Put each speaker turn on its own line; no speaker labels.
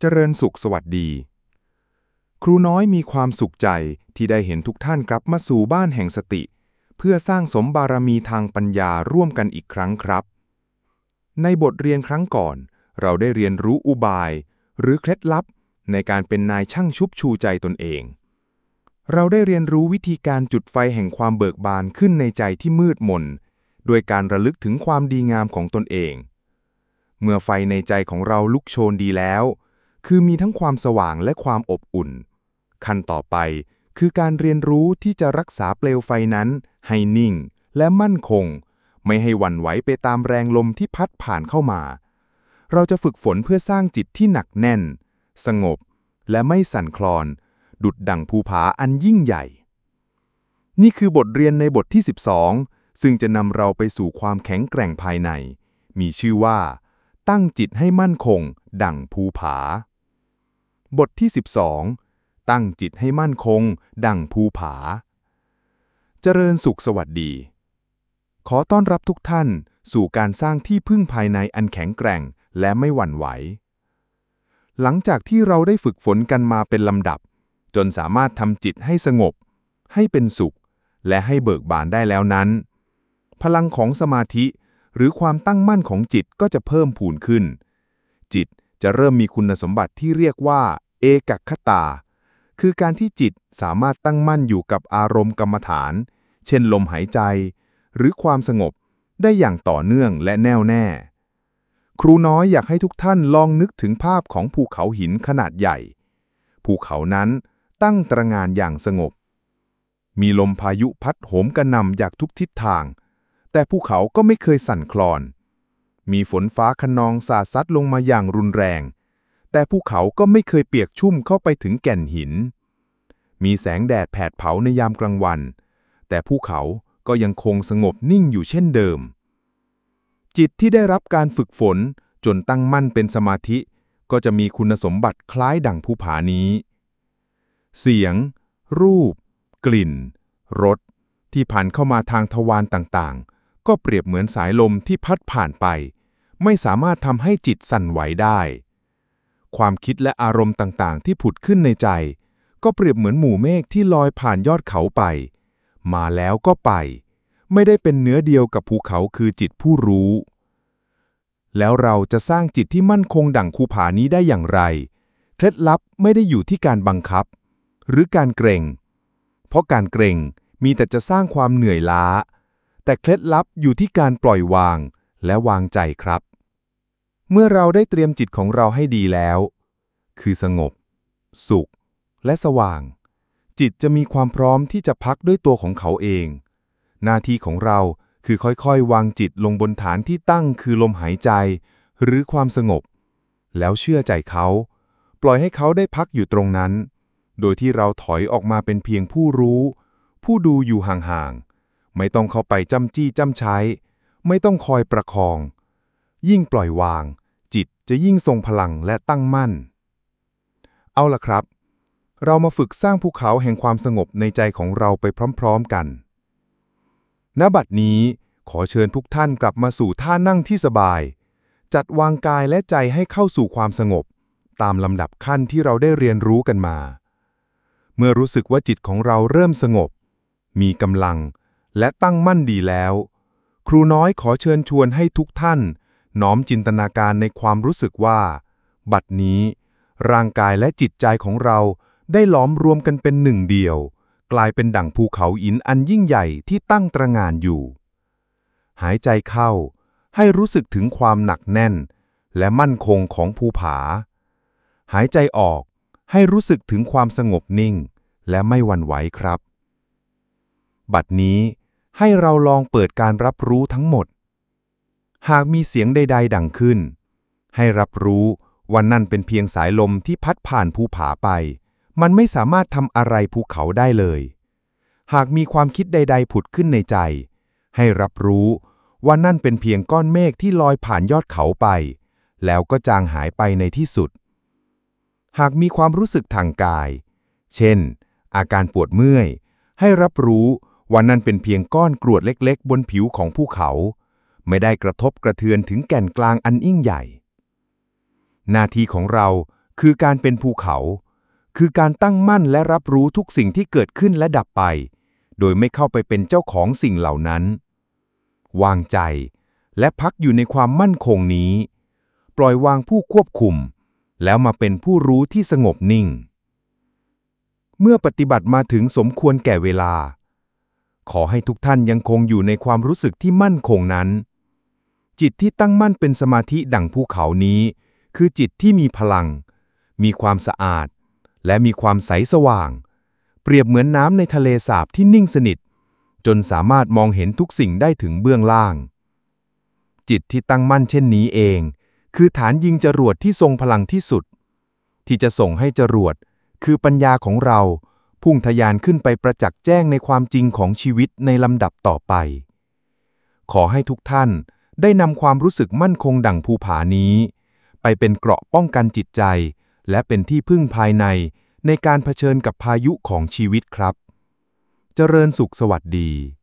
เจริญสุขสวัสดี ครูน้อยมีความสุขใจที่ได้เห็นทุกท่านกลับมาสู่บ้านแห่งสติ เพื่อสร้างสมบารมีทางปัญญาร่วมกันอีกครั้งครับ ในบทเรียนครั้งก่อน เราได้เรียนรู้อุบาย หรือเคล็ดลับในการเป็นนายช่างชุบชูใจตนเอง เราได้เรียนรู้วิธีการจุดไฟแห่งความเบิกบานขึ้นในใจที่มืดมนโดยการระลึกถึงความดีงามของตนเอง เมื่อไฟในใจของเราลุกโชนดีแล้ว คือมีทั้งความสว่างและความอบอุ่น ขั้นต่อไปคือการเรียนรู้ที่จะรักษาเปลวไฟนั้น ให้นิ่ง และมั่นคง ไม่ให้หวั่นไหวไปตามแรงลมที่พัดผ่านเข้ามา เราจะฝึกฝนเพื่อสร้างจิตที่หนักแน่น สงบ และไม่สั่นคลอน ดุดดั่งภูผาอันยิ่งใหญ่ นี่คือบทเรียนในบทที่ 12 ซึ่งจะนำเราไปสู่ความแข็งแกร่งภายใน มีชื่อว่า ตั้งจิตให้มั่นคง ดั่งภูผา บทที่ 12 ตั้งจิตให้มั่นคง ดั่งภูผา เจริญสุขสวัสดี ขอต้อนรับทุกท่านสู่การสร้างที่พึ่งภายในอันแข็งแกร่งและไม่หวั่นไหว หลังจากที่เราได้ฝึกฝนกันมาเป็นลำดับ จนสามารถทำจิตให้สงบ ให้เป็นสุข และให้เบิกบานได้แล้วนั้น พลังของสมาธิ หรือความตั้งมั่นของจิตก็จะเพิ่มพูนขึ้น จิตจะเริ่มมีคุณสมบัติที่เรียกว่า เอกัคตา คือการที่จิตสามารถตั้งมั่นอยู่กับอารมณ์กรรมฐาน เช่นลมหายใจ หรือความสงบได้อย่างต่อเนื่องและแน่วแน่ ครูน้อยอยากให้ทุกท่านลองนึกถึงภาพของภูเขาหินขนาดใหญ่ ภูเขานั้นตั้งตระงานอย่างสงบ มีลมพายุพัดโหมกระหน่ำจากทุกทิศทาง แต่ภูเขาก็ไม่เคยสั่นคลอน มีฝนฟ้าคะนองสาดซัดลงมาอย่างรุนแรง แต่ภูเขาก็ไม่เคยเปียกชุ่มเข้าไปถึงแก่นหิน มีแสงแดดแผดเผาในยามกลางวัน แต่ภูเขาก็ยังคงสงบนิ่งอยู่เช่นเดิม จิตที่ได้รับการฝึกฝนจนตั้งมั่นเป็นสมาธิ ก็จะมีคุณสมบัติคล้ายดั่งภูผานี้ เสียง รูป กลิ่น รส ที่ผ่านเข้ามาทางทวารต่างๆ ก็เปรียบเหมือนสายลมที่พัดผ่านไป ไม่สามารถทำให้จิตสั่นไหวได้ ความคิดและอารมณ์ต่างๆ ที่ผุดขึ้นในใจ ก็เปรียบเหมือนหมู่เมฆที่ลอยผ่านยอดเขาไป มาแล้วก็ไป ไม่ได้เป็นเนื้อเดียวกับภูเขาคือจิตผู้รู้ แล้วเราจะสร้างจิตที่มั่นคงดั่งภูผานี้ได้อย่างไร เคล็ดลับไม่ได้อยู่ที่การบังคับ หรือการเกรง เพราะการเกรงมีแต่จะสร้างความเหนื่อยล้า แต่เคล็ดลับอยู่ที่การปล่อยวางและวางใจครับ เมื่อเราได้เตรียมจิตของเราให้ดีแล้ว คือสงบ สุข และสว่าง จิตจะมีความพร้อมที่จะพักด้วยตัวของเขาเอง หน้าที่ของเราคือค่อยๆ วางจิตลงบนฐานที่ตั้งคือลมหายใจ หรือความสงบ แล้วเชื่อใจเขา ปล่อยให้เขาได้พักอยู่ตรงนั้น โดยที่เราถอยออกมาเป็นเพียงผู้รู้ ผู้ดูอยู่ห่างๆ ไม่ต้องเข้าไปจ้ำจี้จ้ำใช้ ไม่ต้องคอยประคอง ยิ่งปล่อยวาง จิตจะยิ่งทรงพลังและตั้งมั่น เอาล่ะครับ เรามาฝึกสร้างภูเขาแห่งความสงบในใจของเราไปพร้อมๆกัน ณ บัดนี้ขอเชิญทุกท่านกลับมาสู่ท่านั่งที่สบาย จัดวางกายและใจให้เข้าสู่ความสงบ ตามลำดับขั้นที่เราได้เรียนรู้กันมา เมื่อรู้สึกว่าจิตของเราเริ่มสงบ มีกำลังและตั้งมั่นดีแล้ว ครูน้อยขอเชิญชวนให้ทุกท่าน น้อมจินตนาการในความรู้สึกว่า บัดนี้ ร่างกายและจิตใจของเราได้หลอมรวมกันเป็นหนึ่งเดียว กลายเป็นดั่งภูเขาหินอันยิ่งใหญ่ที่ตั้งตระงานอยู่ หายใจเข้า ให้รู้สึกถึงความหนักแน่น และมั่นคงของภูผา หายใจออกให้รู้สึกถึงความสงบนิ่ง และไม่หวั่นไหวครับ บัดนี้ให้เราลองเปิดการรับรู้ทั้งหมด หากมีเสียงใด ๆ ดังขึ้น ให้รับรู้ว่านั่นเป็นเพียงสายลมที่พัดผ่านภูผาไป มันไม่สามารถทำอะไรภูเขาได้เลย หากมีความคิดใด ๆ ผุดขึ้นในใจ ให้รับรู้ว่านั่นเป็นเพียงก้อนเมฆที่ลอยผ่านยอดเขาไป แล้วก็จางหายไปในที่สุด หากมีความรู้สึกทางกาย เช่น อาการปวดเมื่อย ให้รับรู้ว่านั่นเป็นเพียงก้อนกรวดเล็ก ๆ บนผิวของภูเขา ไม่ได้กระทบกระเทือนถึงแก่นกลางอันยิ่งใหญ่ หน้าที่ของเราคือการเป็นภูเขา คือการตั้งมั่นและรับรู้ทุกสิ่งที่เกิดขึ้นและดับไป โดยไม่เข้าไปเป็นเจ้าของสิ่งเหล่านั้น วางใจและพักอยู่ในความมั่นคงนี้ ปล่อยวางผู้ควบคุม แล้วมาเป็นผู้รู้ที่สงบนิ่ง เมื่อปฏิบัติมาถึงสมควรแก่เวลา ขอให้ทุกท่านยังคงอยู่ในความรู้สึกที่มั่นคงนั้น จิตที่ตั้งมั่นเป็นสมาธิดั่งภูเขานี้ คือจิตที่มีพลัง มีความสะอาด และมีความใสสว่าง เปรียบเหมือนน้ำในทะเลสาบที่นิ่งสนิท จนสามารถมองเห็นทุกสิ่งได้ถึงเบื้องล่าง จิตที่ตั้งมั่นเช่นนี้เอง คือฐานยิงจรวดที่ทรงพลังที่สุด ที่จะส่งให้จรวด คือปัญญาของเรา พุ่งทะยานขึ้นไปประจักษ์แจ้งในความจริงของชีวิตในลำดับต่อไป ขอให้ทุกท่าน ได้นำความรู้สึกมั่นคงดั่งภูผานี้ ไปเป็นเกราะป้องกันจิตใจ และเป็นที่พึ่งภายในในการเผชิญกับพายุของชีวิตครับ เจริญสุขสวัสดี